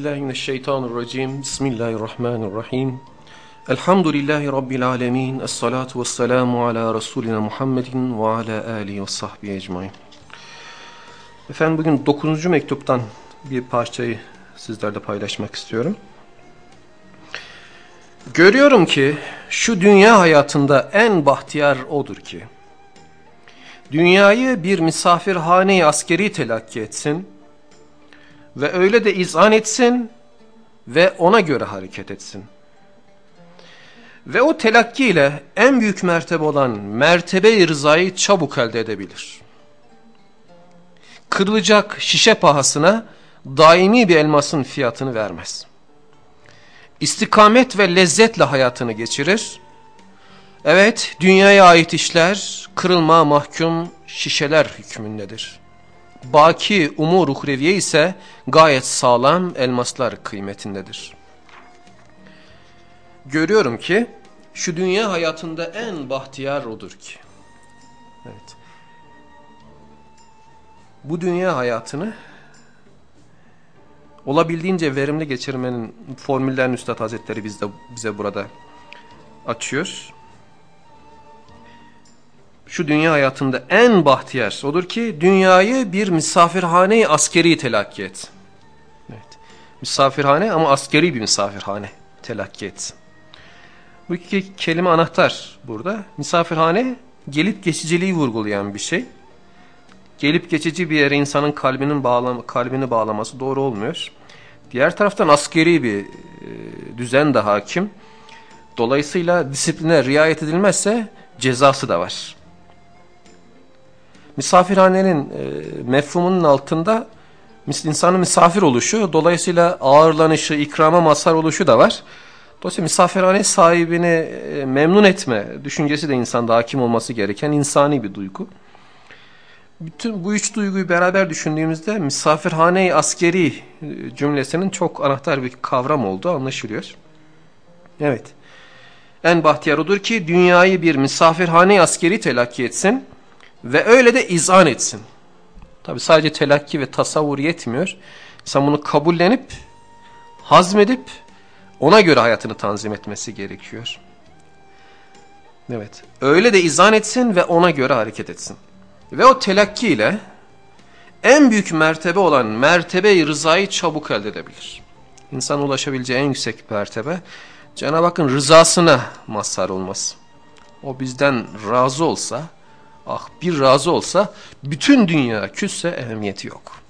Billahi. Bismillahirrahmanirrahim. Elhamdülillahi rabbil alamin. Essalatu vesselamu ala resulina Muhammedin ve ala alihi ve sahbihi ecmaîn. Efendim bugün 9. mektuptan bir parçayı sizlerle paylaşmak istiyorum. Görüyorum ki şu dünya hayatında en bahtiyar odur ki dünyayı bir misafirhane askeri telakki etsin ve öyle de izan etsin ve ona göre hareket etsin. Ve o telakki ile en büyük mertebe olan mertebe-i rızayı çabuk elde edebilir. Kırılacak şişe pahasına daimi bir elmasın fiyatını vermez. İstikamet ve lezzetle hayatını geçirir. Evet, dünyaya ait işler kırılma mahkum şişeler hükmündedir. Baki umur uhreviye ise gayet sağlam elmaslar kıymetindedir. Görüyorum ki şu dünya hayatında en bahtiyar odur ki. Evet. Bu dünya hayatını olabildiğince verimli geçirmenin formüllerini Üstad Hazretleri bizde, bize burada açıyor şu dünya hayatında en bahtiyar odur ki dünyayı bir misafirhane askeri telakki et. Evet. Misafirhane ama askeri bir misafirhane telakki et. Bu iki kelime anahtar burada. Misafirhane gelip geçiciliği vurgulayan bir şey. Gelip geçici bir yere insanın kalbinin bağlam kalbini bağlaması doğru olmuyor. Diğer taraftan askeri bir e, düzen de hakim. Dolayısıyla disipline riayet edilmezse cezası da var misafirhanenin e, mefhumunun altında insanın misafir oluşu, dolayısıyla ağırlanışı, ikrama mazhar oluşu da var. Dolayısıyla misafirhane sahibini e, memnun etme düşüncesi de insanda hakim olması gereken insani bir duygu. Bütün bu üç duyguyu beraber düşündüğümüzde misafirhane askeri e, cümlesinin çok anahtar bir kavram olduğu anlaşılıyor. Evet. En bahtiyar odur ki dünyayı bir misafirhane askeri telakki etsin ve öyle de izan etsin. Tabi sadece telakki ve tasavvur yetmiyor. İnsan bunu kabullenip, hazmedip ona göre hayatını tanzim etmesi gerekiyor. Evet. Öyle de izan etsin ve ona göre hareket etsin. Ve o telakki ile en büyük mertebe olan mertebe-i rızayı çabuk elde edebilir. İnsan ulaşabileceği en yüksek mertebe Cenab-ı Hakk'ın rızasına mazhar olması. O bizden razı olsa Ah bir razı olsa bütün dünya küsse ehemmiyeti yok.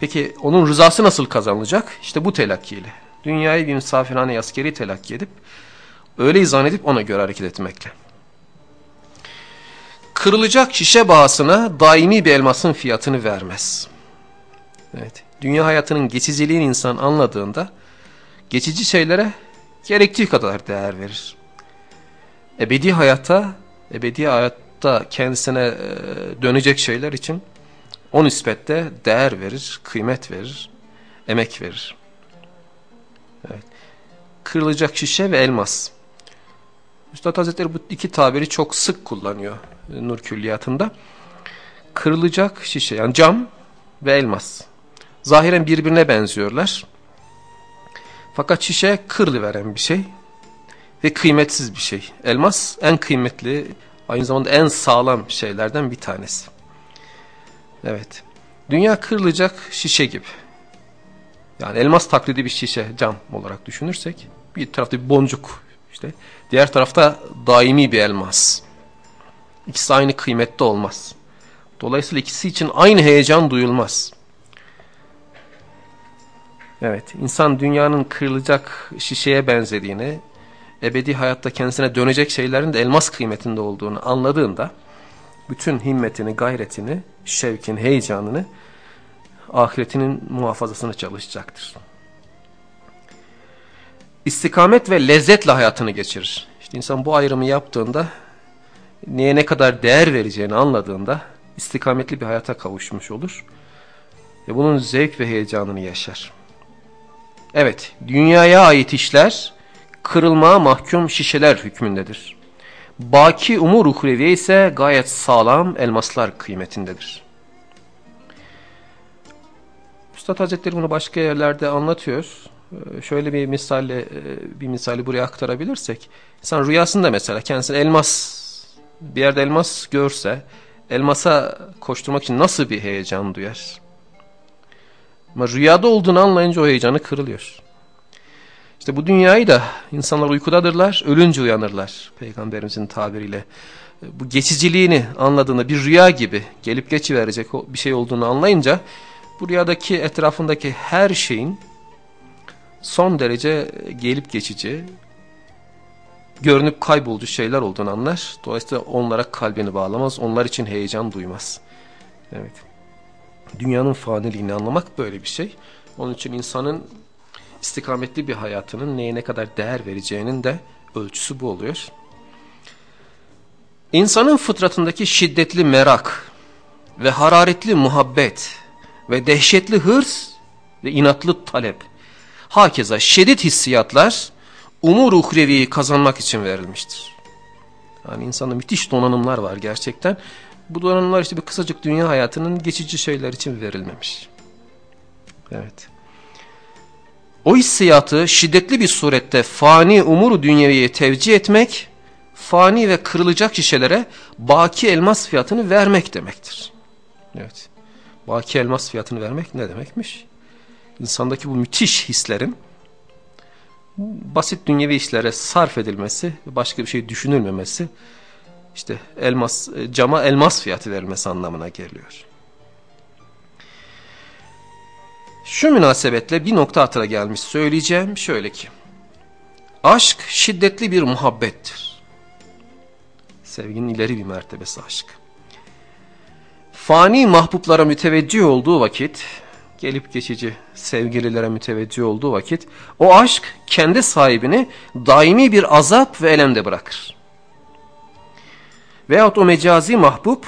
Peki onun rızası nasıl kazanılacak? İşte bu telakkiyle. Dünyayı bir misafirhane askeri telakki edip öyle izan edip ona göre hareket etmekle. Kırılacak şişe bağısına daimi bir elmasın fiyatını vermez. Evet. Dünya hayatının geçiciliğini insan anladığında geçici şeylere gerektiği kadar değer verir. Ebedi hayata ebedi hayatta kendisine e, dönecek şeyler için o nispette değer verir, kıymet verir, emek verir. Evet. Kırılacak şişe ve elmas. Üstad Hazretleri bu iki tabiri çok sık kullanıyor Nur Külliyatı'nda. Kırılacak şişe yani cam ve elmas. Zahiren birbirine benziyorlar. Fakat şişe kırılıveren bir şey ve kıymetsiz bir şey. Elmas en kıymetli, aynı zamanda en sağlam şeylerden bir tanesi. Evet. Dünya kırılacak şişe gibi. Yani elmas taklidi bir şişe, cam olarak düşünürsek bir tarafta bir boncuk işte. Diğer tarafta daimi bir elmas. İkisi aynı kıymette olmaz. Dolayısıyla ikisi için aynı heyecan duyulmaz. Evet, insan dünyanın kırılacak şişeye benzediğini, ebedi hayatta kendisine dönecek şeylerin de elmas kıymetinde olduğunu anladığında bütün himmetini, gayretini, şevkin, heyecanını ahiretinin muhafazasına çalışacaktır. İstikamet ve lezzetle hayatını geçirir. İşte insan bu ayrımı yaptığında neye ne kadar değer vereceğini anladığında istikametli bir hayata kavuşmuş olur. Ve bunun zevk ve heyecanını yaşar. Evet, dünyaya ait işler kırılmaya mahkum şişeler hükmündedir. Baki umur uhreviye ise gayet sağlam elmaslar kıymetindedir. Üstad Hazretleri bunu başka yerlerde anlatıyor. Ee, şöyle bir misalle bir misali buraya aktarabilirsek. İnsan rüyasında mesela kendisine elmas bir yerde elmas görse elmasa koşturmak için nasıl bir heyecan duyar? Ama rüyada olduğunu anlayınca o heyecanı kırılıyor. İşte bu dünyayı da insanlar uykudadırlar, ölünce uyanırlar. Peygamberimizin tabiriyle. Bu geçiciliğini anladığında bir rüya gibi gelip geçiverecek bir şey olduğunu anlayınca bu rüyadaki etrafındaki her şeyin son derece gelip geçici, görünüp kaybolucu şeyler olduğunu anlar. Dolayısıyla onlara kalbini bağlamaz, onlar için heyecan duymaz. Evet. Dünyanın faniliğini anlamak böyle bir şey. Onun için insanın istikametli bir hayatının neye ne kadar değer vereceğinin de ölçüsü bu oluyor. İnsanın fıtratındaki şiddetli merak ve hararetli muhabbet ve dehşetli hırs ve inatlı talep, hakeza şiddet hissiyatlar umur uhreviyi kazanmak için verilmiştir. Yani insanda müthiş donanımlar var gerçekten. Bu donanımlar işte bir kısacık dünya hayatının geçici şeyler için verilmemiş. Evet. O hissiyatı şiddetli bir surette fani umuru dünyeviye tevcih etmek, fani ve kırılacak şişelere baki elmas fiyatını vermek demektir. Evet. Baki elmas fiyatını vermek ne demekmiş? İnsandaki bu müthiş hislerin basit dünyevi işlere sarf edilmesi başka bir şey düşünülmemesi işte elmas cama elmas fiyatı verilmesi anlamına geliyor. Şu münasebetle bir nokta hatıra gelmiş söyleyeceğim şöyle ki. Aşk şiddetli bir muhabbettir. Sevginin ileri bir mertebesi aşk. Fani mahbuplara müteveccih olduğu vakit, gelip geçici sevgililere müteveccih olduğu vakit, o aşk kendi sahibini daimi bir azap ve elemde bırakır. Veyahut o mecazi mahbub,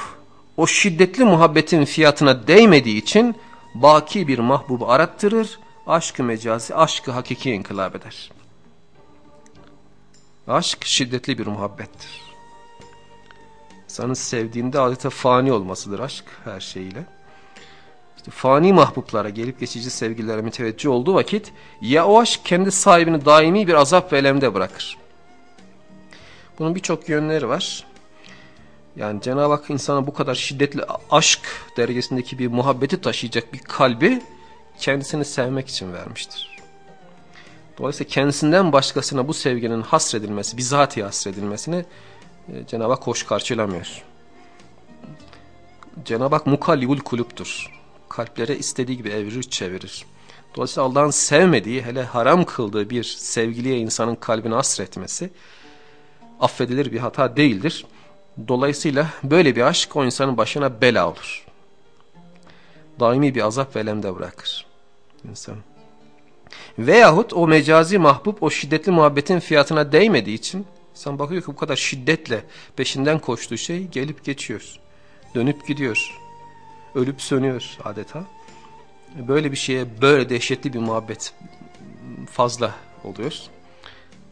o şiddetli muhabbetin fiyatına değmediği için baki bir mahbubu arattırır, aşkı mecazi, aşkı hakiki inkılap eder. Aşk şiddetli bir muhabbettir. İnsanın sevdiğinde adeta fani olmasıdır aşk her şeyiyle. İşte fani mahbuplara, gelip geçici sevgililere müteveccih olduğu vakit ya o aşk kendi sahibini daimi bir azap ve elemde bırakır. Bunun birçok yönleri var. Yani Cenab-ı Hak insana bu kadar şiddetli aşk derecesindeki bir muhabbeti taşıyacak bir kalbi kendisini sevmek için vermiştir. Dolayısıyla kendisinden başkasına bu sevginin hasredilmesi, bizatihi hasredilmesini e, Cenab-ı Hak hoş karşılamıyor. Cenab-ı Hak mukallibul kuluptur. Kalplere istediği gibi evirir çevirir. Dolayısıyla Allah'ın sevmediği, hele haram kıldığı bir sevgiliye insanın kalbini hasretmesi affedilir bir hata değildir. Dolayısıyla böyle bir aşk o insanın başına bela olur. Daimi bir azap ve elemde bırakır insan. Veyahut o mecazi mahbub o şiddetli muhabbetin fiyatına değmediği için sen bakıyor ki bu kadar şiddetle peşinden koştuğu şey gelip geçiyor. Dönüp gidiyor. Ölüp sönüyor adeta. Böyle bir şeye böyle dehşetli bir muhabbet fazla oluyor.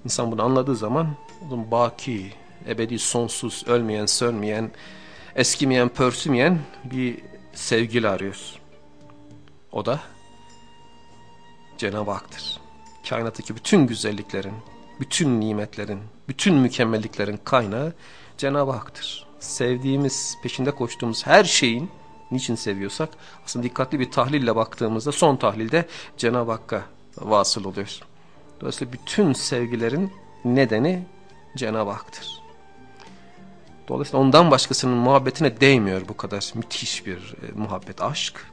İnsan bunu anladığı zaman baki, ebedi, sonsuz, ölmeyen, sönmeyen, eskimeyen, pörsümeyen bir sevgili arıyoruz. O da Cenab-ı Hak'tır. Kainattaki bütün güzelliklerin, bütün nimetlerin, bütün mükemmelliklerin kaynağı Cenab-ı Hak'tır. Sevdiğimiz, peşinde koştuğumuz her şeyin niçin seviyorsak aslında dikkatli bir tahlille baktığımızda son tahlilde Cenab-ı Hakk'a vasıl oluyoruz. Dolayısıyla bütün sevgilerin nedeni Cenab-ı Hak'tır. Dolayısıyla ondan başkasının muhabbetine değmiyor bu kadar müthiş bir e, muhabbet, aşk.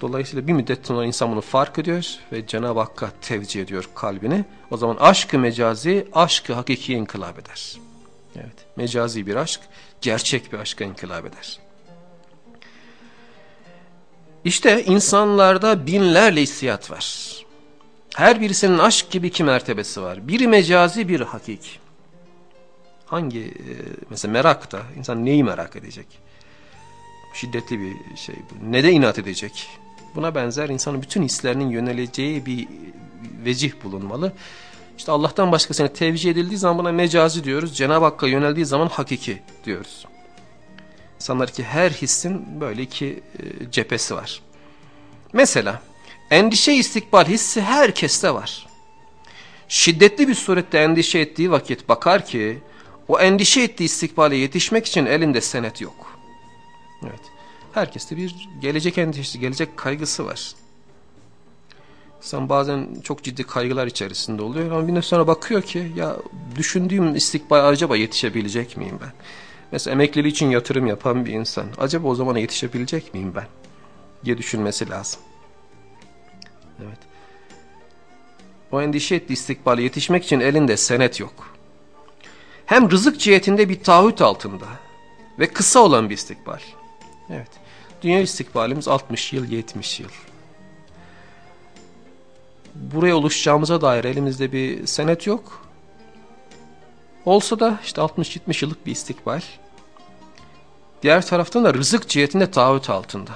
Dolayısıyla bir müddet sonra insan bunu fark ediyor ve Cenab-ı Hakk'a tevcih ediyor kalbini. O zaman aşkı mecazi, aşkı hakikiye inkılap eder. Evet, mecazi bir aşk, gerçek bir aşka inkılap eder. İşte insanlarda binlerle hissiyat var. Her birisinin aşk gibi iki mertebesi var. Biri mecazi, biri hakiki hangi e, mesela merak da insan neyi merak edecek? Şiddetli bir şey bu. Ne de inat edecek? Buna benzer insanın bütün hislerinin yöneleceği bir vecih bulunmalı. İşte Allah'tan başkasına tevcih edildiği zaman buna mecazi diyoruz. Cenab-ı Hakk'a yöneldiği zaman hakiki diyoruz. İnsanlar ki her hissin böyle iki e, cephesi var. Mesela endişe istikbal hissi herkeste var. Şiddetli bir surette endişe ettiği vakit bakar ki o endişe ettiği istikbale yetişmek için elinde senet yok. Evet. Herkeste bir gelecek endişesi, gelecek kaygısı var. İnsan bazen çok ciddi kaygılar içerisinde oluyor ama bir sonra bakıyor ki ya düşündüğüm istikbal acaba yetişebilecek miyim ben? Mesela emekliliği için yatırım yapan bir insan acaba o zamana yetişebilecek miyim ben? diye düşünmesi lazım. Evet. O endişe ettiği istikbale yetişmek için elinde senet yok. Hem rızık cihetinde bir taahhüt altında ve kısa olan bir istikbal. Evet. Dünya istikbalimiz 60 yıl, 70 yıl. Buraya oluşacağımıza dair elimizde bir senet yok. Olsa da işte 60-70 yıllık bir istikbal. Diğer taraftan da rızık cihetinde taahhüt altında.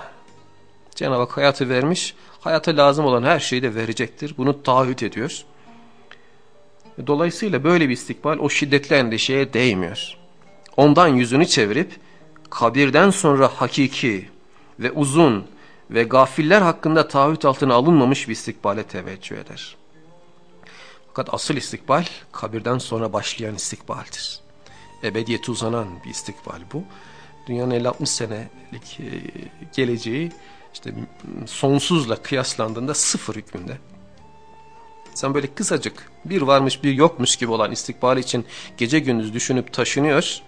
Cenab-ı Hak hayatı vermiş, hayata lazım olan her şeyi de verecektir. Bunu taahhüt ediyor. Dolayısıyla böyle bir istikbal o şiddetli endişeye değmiyor. Ondan yüzünü çevirip kabirden sonra hakiki ve uzun ve gafiller hakkında taahhüt altına alınmamış bir istikbale teveccüh eder. Fakat asıl istikbal kabirden sonra başlayan istikbaldir. Ebediyete uzanan bir istikbal bu. Dünyanın 50-60 senelik e, geleceği işte sonsuzla kıyaslandığında sıfır hükmünde. Sen böyle kısacık bir varmış bir yokmuş gibi olan istikbal için gece gündüz düşünüp taşınıyor.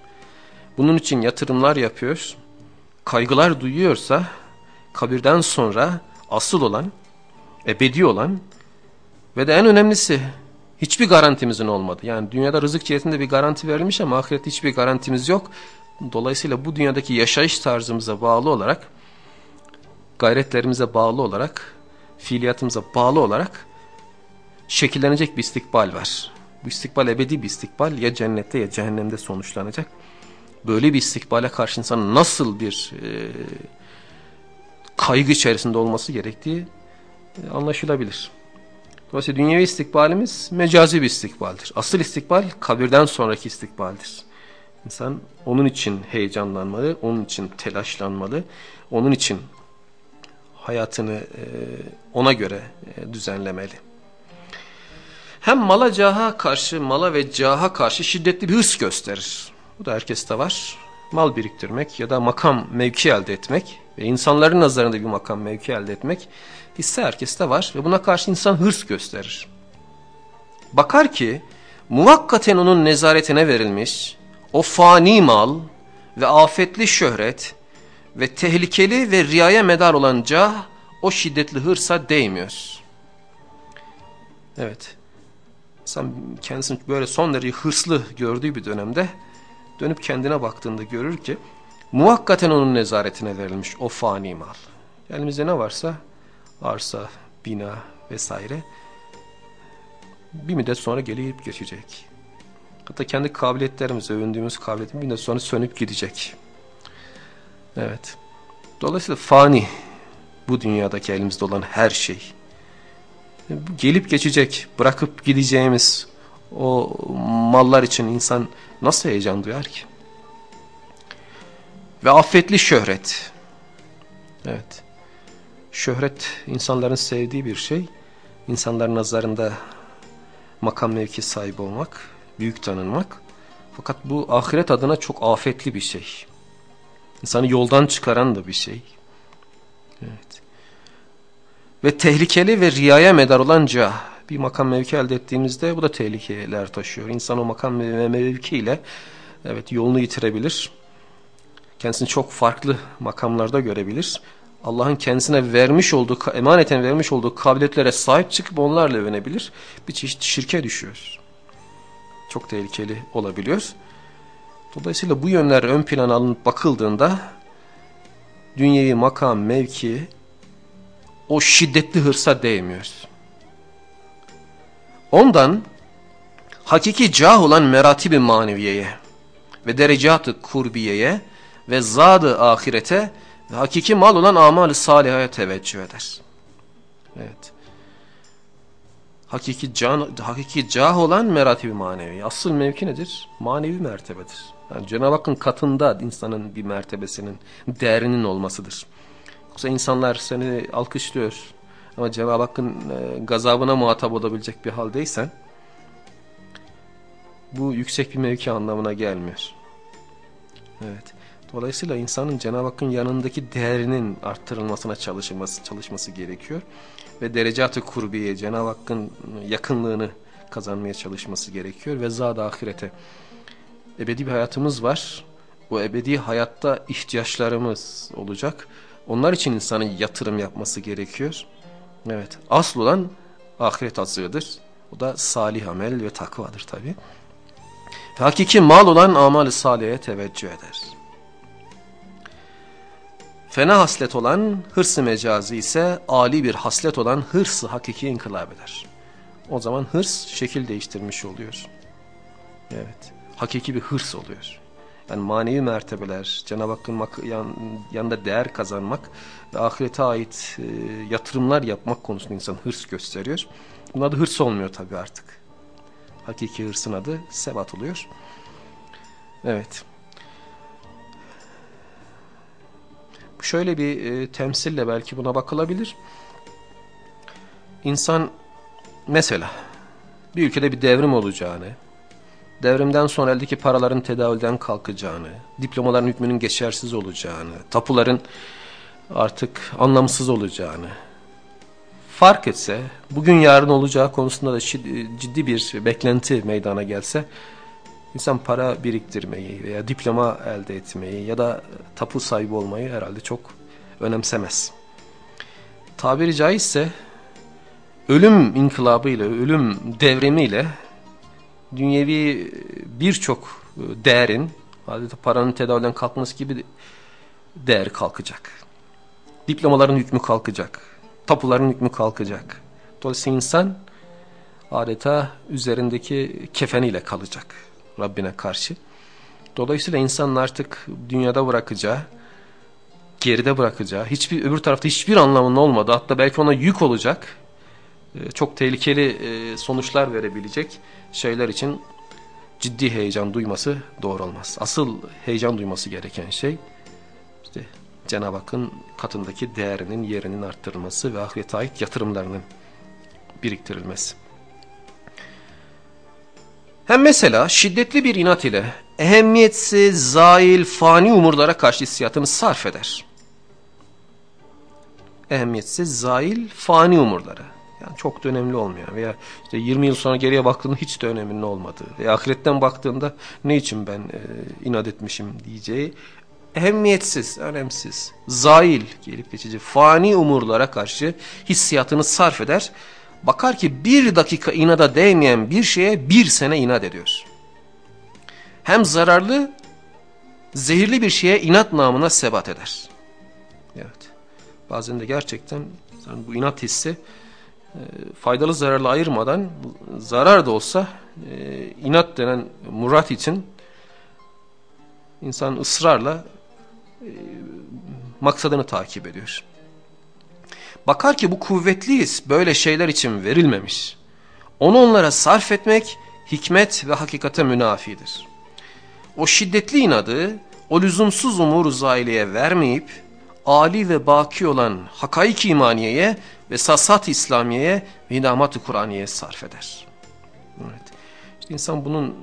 Bunun için yatırımlar yapıyor. Kaygılar duyuyorsa kabirden sonra asıl olan, ebedi olan ve de en önemlisi hiçbir garantimizin olmadı. Yani dünyada rızık cihetinde bir garanti verilmiş ama ahirette hiçbir garantimiz yok. Dolayısıyla bu dünyadaki yaşayış tarzımıza bağlı olarak, gayretlerimize bağlı olarak, fiiliyatımıza bağlı olarak şekillenecek bir istikbal var. Bu istikbal ebedi bir istikbal ya cennette ya cehennemde sonuçlanacak. Böyle bir istikbale karşı insan nasıl bir e, kaygı içerisinde olması gerektiği e, anlaşılabilir. Dolayısıyla dünyevi istikbalimiz mecazi bir istikbaldir. Asıl istikbal kabirden sonraki istikbaldir. İnsan onun için heyecanlanmalı, onun için telaşlanmalı, onun için hayatını e, ona göre e, düzenlemeli. Hem mala caha karşı, mala ve caha karşı şiddetli bir hırs gösterir. Bu da herkeste var. Mal biriktirmek ya da makam mevki elde etmek ve insanların nazarında bir makam mevki elde etmek hisse herkeste var ve buna karşı insan hırs gösterir. Bakar ki muvakkaten onun nezaretine verilmiş o fani mal ve afetli şöhret ve tehlikeli ve riyaya medar olan cah o şiddetli hırsa değmiyor. Evet. İnsan kendisini böyle son derece hırslı gördüğü bir dönemde dönüp kendine baktığında görür ki muhakkaten onun nezaretine verilmiş o fani mal. Elimizde ne varsa arsa, bina vesaire bir müddet sonra gelip geçecek. Hatta kendi kabiliyetlerimiz, övündüğümüz kabiliyetin bir müddet sonra sönüp gidecek. Evet. Dolayısıyla fani bu dünyadaki elimizde olan her şey. Gelip geçecek, bırakıp gideceğimiz o mallar için insan nasıl heyecan duyar ki? Ve affetli şöhret. Evet. Şöhret insanların sevdiği bir şey. İnsanların nazarında makam mevki sahibi olmak, büyük tanınmak. Fakat bu ahiret adına çok afetli bir şey. İnsanı yoldan çıkaran da bir şey. Evet. Ve tehlikeli ve riyaya medar olanca bir makam mevki elde ettiğimizde bu da tehlikeler taşıyor. İnsan o makam ve mevkiyle evet yolunu yitirebilir. Kendisini çok farklı makamlarda görebilir. Allah'ın kendisine vermiş olduğu, emaneten vermiş olduğu kabiliyetlere sahip çıkıp onlarla övünebilir. Bir çeşit şirke düşüyor. Çok tehlikeli olabiliyor. Dolayısıyla bu yönler ön plana alınıp bakıldığında dünyevi makam, mevki o şiddetli hırsa değmiyor. Ondan hakiki cah olan meratibi maneviyeye ve derecatı kurbiyeye ve zadı ahirete ve hakiki mal olan amal-ı salihaya teveccüh eder. Evet. Hakiki, can, hakiki cah olan meratibi manevi. Asıl mevki nedir? Manevi mertebedir. Yani Cenab-ı Hakk'ın katında insanın bir mertebesinin, değerinin olmasıdır. Yoksa insanlar seni alkışlıyor ama Cenab-ı Hakk'ın e, gazabına muhatap olabilecek bir haldeysen bu yüksek bir mevki anlamına gelmiyor. Evet. Dolayısıyla insanın Cenab-ı Hakk'ın yanındaki değerinin arttırılmasına çalışması, çalışması gerekiyor. Ve derecatı kurbiye, Cenab-ı Hakk'ın yakınlığını kazanmaya çalışması gerekiyor. Ve zat ahirete. Ebedi bir hayatımız var. Bu ebedi hayatta ihtiyaçlarımız olacak. Onlar için insanın yatırım yapması gerekiyor. Evet. Asıl olan ahiret azığıdır. O da salih amel ve takvadır tabi. Hakiki mal olan amal-i salih'e teveccüh eder. Fena haslet olan hırsı mecazi ise ali bir haslet olan hırsı hakiki inkılap eder. O zaman hırs şekil değiştirmiş oluyor. Evet. Hakiki bir hırs oluyor. Yani manevi mertebeler, Cenab-ı Hakk'ın yan, yanında değer kazanmak ve ahirete ait e, yatırımlar yapmak konusunda insan hırs gösteriyor. Bunun adı hırs olmuyor tabii artık. Hakiki hırsın adı sebat oluyor. Evet. Şöyle bir e, temsille belki buna bakılabilir. İnsan mesela bir ülkede bir devrim olacağını, devrimden sonra eldeki paraların tedavülden kalkacağını, diplomaların hükmünün geçersiz olacağını, tapuların artık anlamsız olacağını fark etse, bugün yarın olacağı konusunda da ciddi bir beklenti meydana gelse, insan para biriktirmeyi veya diploma elde etmeyi ya da tapu sahibi olmayı herhalde çok önemsemez. Tabiri caizse ölüm inkılabıyla, ölüm devrimiyle dünyevi birçok değerin, adeta paranın tedavülden kalkması gibi değer kalkacak. Diplomaların hükmü kalkacak. Tapuların hükmü kalkacak. Dolayısıyla insan adeta üzerindeki kefeniyle kalacak Rabbine karşı. Dolayısıyla insanın artık dünyada bırakacağı, geride bırakacağı, hiçbir öbür tarafta hiçbir anlamının olmadı. Hatta belki ona yük olacak, e, çok tehlikeli e, sonuçlar verebilecek şeyler için ciddi heyecan duyması doğru olmaz. Asıl heyecan duyması gereken şey işte Cenab-ı Hakk'ın katındaki değerinin yerinin arttırılması ve ahirete ait yatırımlarının biriktirilmesi. Hem mesela şiddetli bir inat ile ehemmiyetsiz, zail, fani umurlara karşı hissiyatını sarf eder. Ehemmiyetsiz, zail, fani umurlara. Yani çok da önemli olmayan veya işte 20 yıl sonra geriye baktığında hiç de önemli olmadığı veya ahiretten baktığında ne için ben e, inat etmişim diyeceği ehemmiyetsiz, önemsiz, zail gelip geçici fani umurlara karşı hissiyatını sarf eder. Bakar ki bir dakika inada değmeyen bir şeye bir sene inat ediyor. Hem zararlı, zehirli bir şeye inat namına sebat eder. Evet. Bazen de gerçekten bu inat hissi faydalı zararlı ayırmadan zarar da olsa e, inat denen murat için insan ısrarla e, maksadını takip ediyor. Bakar ki bu kuvvetliyiz böyle şeyler için verilmemiş. Onu onlara sarf etmek hikmet ve hakikate münafidir. O şiddetli inadı o lüzumsuz umur zaileye vermeyip ali ve baki olan hakaik imaniyeye ve sasat İslamiye'ye ve inamat-ı Kur'aniye'ye sarf eder. Evet. İşte insan bunun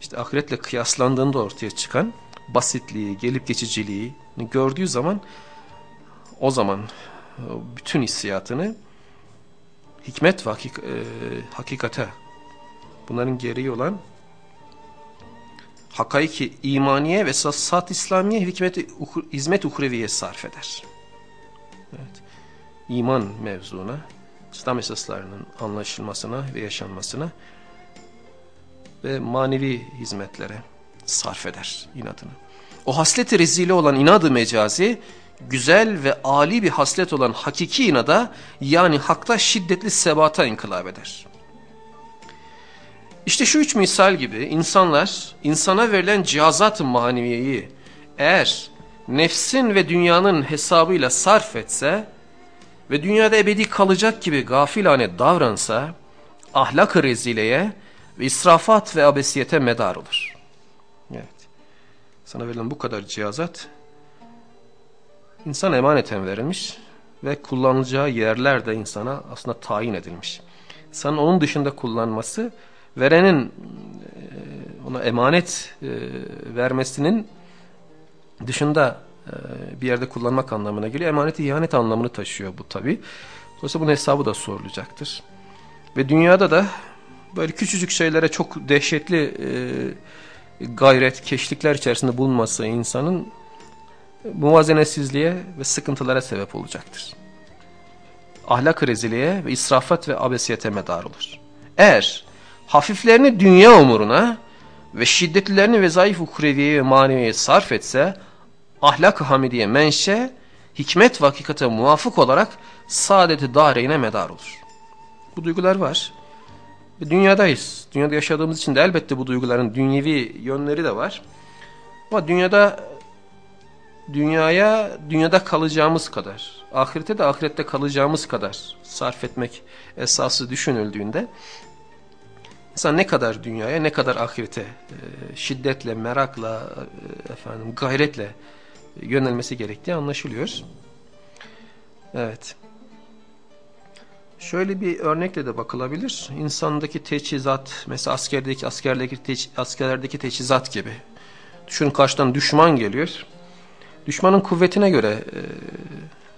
işte ahiretle kıyaslandığında ortaya çıkan basitliği, gelip geçiciliği gördüğü zaman o zaman e, bütün hissiyatını hikmet ve hakik e, hakikate bunların gereği olan hakaiki imaniye ve sat İslamiye hikmet, hizmet uhreviye sarf eder. Evet. İman mevzuna, İslam esaslarının anlaşılmasına ve yaşanmasına ve manevi hizmetlere sarf eder inadını. O hasleti rezile olan inadı mecazi, güzel ve ali bir haslet olan hakiki inada yani hakta şiddetli sebata inkılap eder. İşte şu üç misal gibi insanlar insana verilen cihazat-ı maneviyeyi eğer nefsin ve dünyanın hesabıyla sarf etse ve dünyada ebedi kalacak gibi gafilane davransa ahlak-ı rezileye ve israfat ve abesiyete medar olur. Evet. Sana verilen bu kadar cihazat insan emaneten verilmiş ve kullanılacağı yerler de insana aslında tayin edilmiş. İnsanın onun dışında kullanması verenin e, ona emanet e, vermesinin dışında e, bir yerde kullanmak anlamına geliyor. Emaneti ihanet anlamını taşıyor bu tabi. Dolayısıyla bunun hesabı da sorulacaktır. Ve dünyada da böyle küçücük şeylere çok dehşetli gayret, keşlikler içerisinde bulunması insanın muvazenesizliğe ve sıkıntılara sebep olacaktır. Ahlak reziliğe ve israfat ve abesiyete medar olur. Eğer hafiflerini dünya umuruna ve şiddetlilerini ve zayıf ukreviyeye ve maneviyeye sarf etse, ahlak-ı hamidiye menşe, hikmet ve hakikate muvafık olarak saadeti dareyne medar olur. Bu duygular var. Ve dünyadayız. Dünyada yaşadığımız için de elbette bu duyguların dünyevi yönleri de var. Ama dünyada dünyaya dünyada kalacağımız kadar, ahirete de ahirette kalacağımız kadar sarf etmek esası düşünüldüğünde insan ne kadar dünyaya ne kadar ahirete e, şiddetle, merakla, e, efendim gayretle yönelmesi gerektiği anlaşılıyor. Evet. Şöyle bir örnekle de bakılabilir. İnsandaki teçhizat, mesela askerdeki askerlerdeki, teç, askerlerdeki teçhizat gibi. Düşünün karşıdan düşman geliyor. Düşmanın kuvvetine göre e,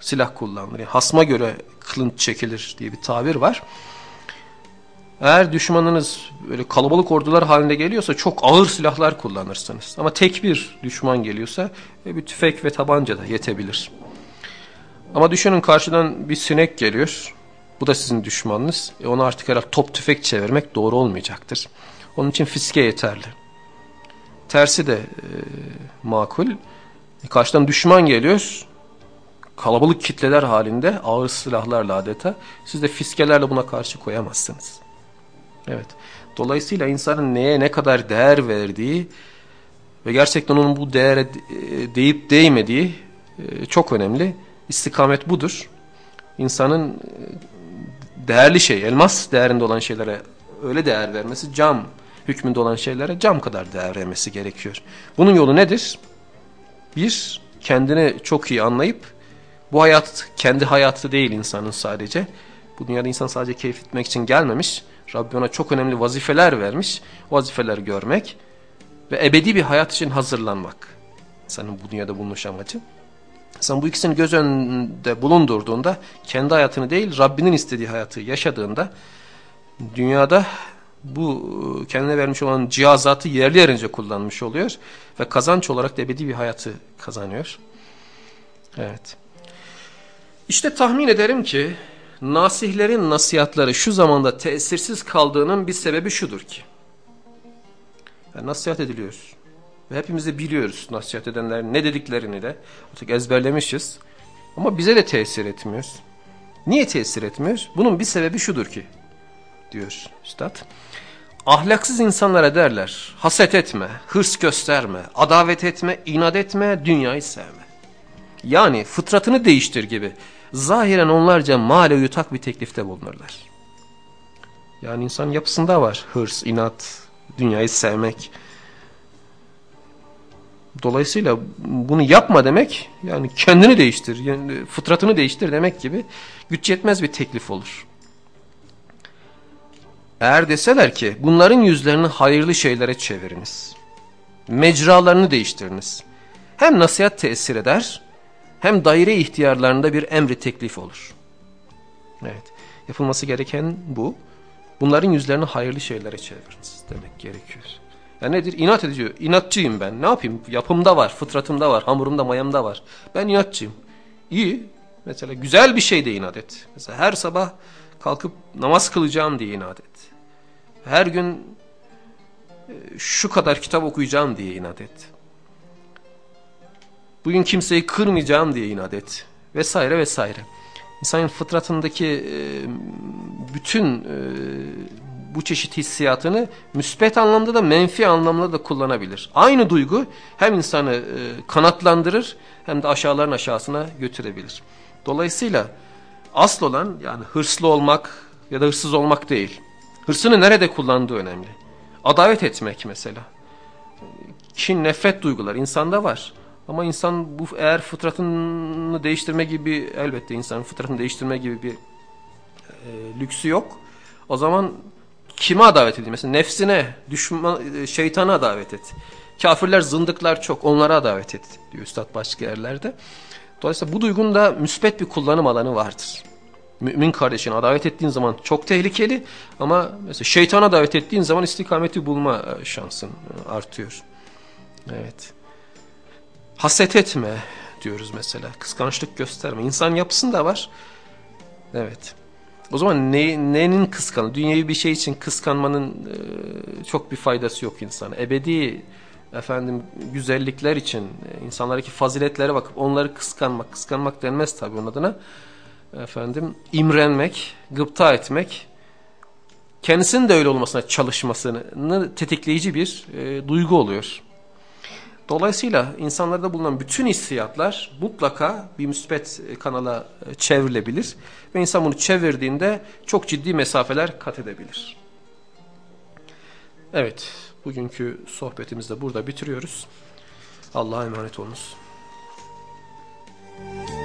silah kullanılır. Yani hasma göre kılınç çekilir diye bir tabir var. Eğer düşmanınız böyle kalabalık ordular halinde geliyorsa çok ağır silahlar kullanırsınız. Ama tek bir düşman geliyorsa e, bir tüfek ve tabanca da yetebilir. Ama düşünün karşıdan bir sinek geliyor. Bu da sizin düşmanınız. E ona artık herhalde top tüfek çevirmek doğru olmayacaktır. Onun için fiske yeterli. Tersi de e, makul. E karşıdan düşman geliyor. Kalabalık kitleler halinde ağır silahlarla adeta. Siz de fiskelerle buna karşı koyamazsınız. Evet. Dolayısıyla insanın neye ne kadar değer verdiği ve gerçekten onun bu değere e, deyip değmediği e, çok önemli. İstikamet budur. İnsanın e, değerli şey, elmas değerinde olan şeylere öyle değer vermesi, cam hükmünde olan şeylere cam kadar değer vermesi gerekiyor. Bunun yolu nedir? Bir, kendini çok iyi anlayıp bu hayat kendi hayatı değil insanın sadece. Bu dünyada insan sadece keyif etmek için gelmemiş. Rabbi ona çok önemli vazifeler vermiş. O vazifeleri görmek ve ebedi bir hayat için hazırlanmak. İnsanın bu dünyada bulunuş amacı. Sen bu ikisini göz önünde bulundurduğunda kendi hayatını değil Rabbinin istediği hayatı yaşadığında dünyada bu kendine vermiş olan cihazatı yerli yerince kullanmış oluyor ve kazanç olarak da ebedi bir hayatı kazanıyor. Evet. İşte tahmin ederim ki nasihlerin nasihatları şu zamanda tesirsiz kaldığının bir sebebi şudur ki. Yani nasihat ediliyoruz. Ve hepimiz de biliyoruz nasihat edenlerin ne dediklerini de artık ezberlemişiz. Ama bize de tesir etmiyor. Niye tesir etmiyor? Bunun bir sebebi şudur ki diyor üstad. Ahlaksız insanlara derler haset etme, hırs gösterme, adavet etme, inat etme, dünyayı sevme. Yani fıtratını değiştir gibi zahiren onlarca male yutak bir teklifte bulunurlar. Yani insan yapısında var hırs, inat, dünyayı sevmek. Dolayısıyla bunu yapma demek yani kendini değiştir, yani fıtratını değiştir demek gibi güç yetmez bir teklif olur. Eğer deseler ki bunların yüzlerini hayırlı şeylere çeviriniz, mecralarını değiştiriniz. Hem nasihat tesir eder hem daire ihtiyarlarında bir emri teklif olur. Evet yapılması gereken bu. Bunların yüzlerini hayırlı şeylere çeviriniz demek gerekiyor. Ya nedir? İnat ediyor. İnatçıyım ben. Ne yapayım? Yapımda var, fıtratımda var, hamurumda, mayamda var. Ben inatçıyım. İyi. Mesela güzel bir şey de inat et. Mesela her sabah kalkıp namaz kılacağım diye inat et. Her gün e, şu kadar kitap okuyacağım diye inat et. Bugün kimseyi kırmayacağım diye inat et. Vesaire vesaire. İnsanın fıtratındaki e, bütün e, bu çeşit hissiyatını müspet anlamda da menfi anlamda da kullanabilir. Aynı duygu hem insanı kanatlandırır hem de aşağıların aşağısına götürebilir. Dolayısıyla asıl olan yani hırslı olmak ya da hırsız olmak değil. Hırsını nerede kullandığı önemli. Adavet etmek mesela. Kin, nefret duygular insanda var. Ama insan bu eğer fıtratını değiştirme gibi elbette insanın fıtratını değiştirme gibi bir e, lüksü yok. O zaman kime davet edeyim? Mesela nefsine, düşman, e, şeytana davet et. Kafirler, zındıklar çok. Onlara davet et diyor Üstad başka yerlerde. Dolayısıyla bu duygunun da müspet bir kullanım alanı vardır. Mümin kardeşine davet ettiğin zaman çok tehlikeli ama mesela şeytana davet ettiğin zaman istikameti bulma e, şansın e, artıyor. Evet. Haset etme diyoruz mesela. Kıskançlık gösterme. İnsan yapısında var. Evet. O zaman ne, nenin kıskanı? Dünyevi bir şey için kıskanmanın e, çok bir faydası yok insana. Ebedi efendim güzellikler için, e, insanlardaki faziletlere bakıp onları kıskanmak, kıskanmak denmez tabii onun adına. Efendim imrenmek, gıpta etmek, kendisinin de öyle olmasına çalışmasını tetikleyici bir e, duygu oluyor. Dolayısıyla insanlarda bulunan bütün hissiyatlar mutlaka bir müspet e, kanala e, çevrilebilir ve insan bunu çevirdiğinde çok ciddi mesafeler kat edebilir. Evet, bugünkü sohbetimizde burada bitiriyoruz. Allah'a emanet olunuz. Müzik